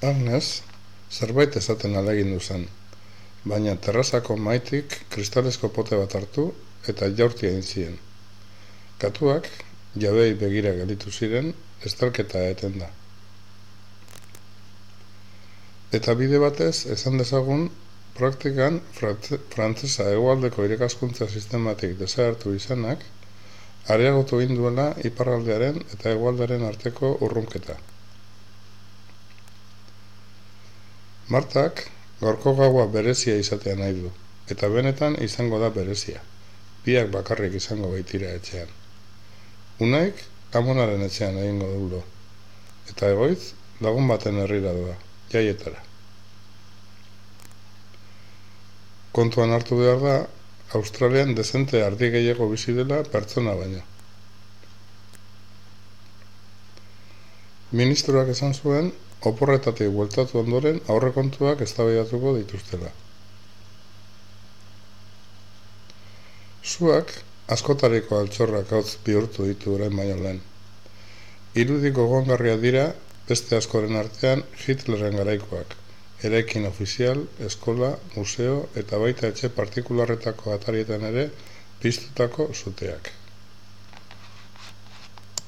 Agnes zerbait esaten alegindu zen, baina terrazako maitik kristalesko pote bat hartu eta jaurti egin zien. Katuak jabei begira gelitu ziren, estalketa eten da. Eta bide batez, esan dezagun, praktikan frantzesa egualdeko irekaskuntza sistematik desagertu izanak, areagotu induela iparraldearen eta egualdaren arteko urrunketa. Martak gorko gaua berezia izatea nahi du, eta benetan izango da berezia. Biak bakarrik izango baitira etxean. Unaik amonaren etxean egingo dulo, eta egoiz lagun baten herrira doa, jaietara. Kontuan hartu behar da, Australian dezente ardi gehiago bizi dela pertsona baina. Ministroak esan zuen, oporretatik bueltatu ondoren aurrekontuak eztabaidatuko dituztela. Zuak askotariko altxorrak hau bihurtu ditu orain baino lehen. Irudiko gongarria dira beste askoren artean Hitlerren garaikoak, eraikin ofizial, eskola, museo eta baita etxe partikularretako atarietan ere piztutako zuteak.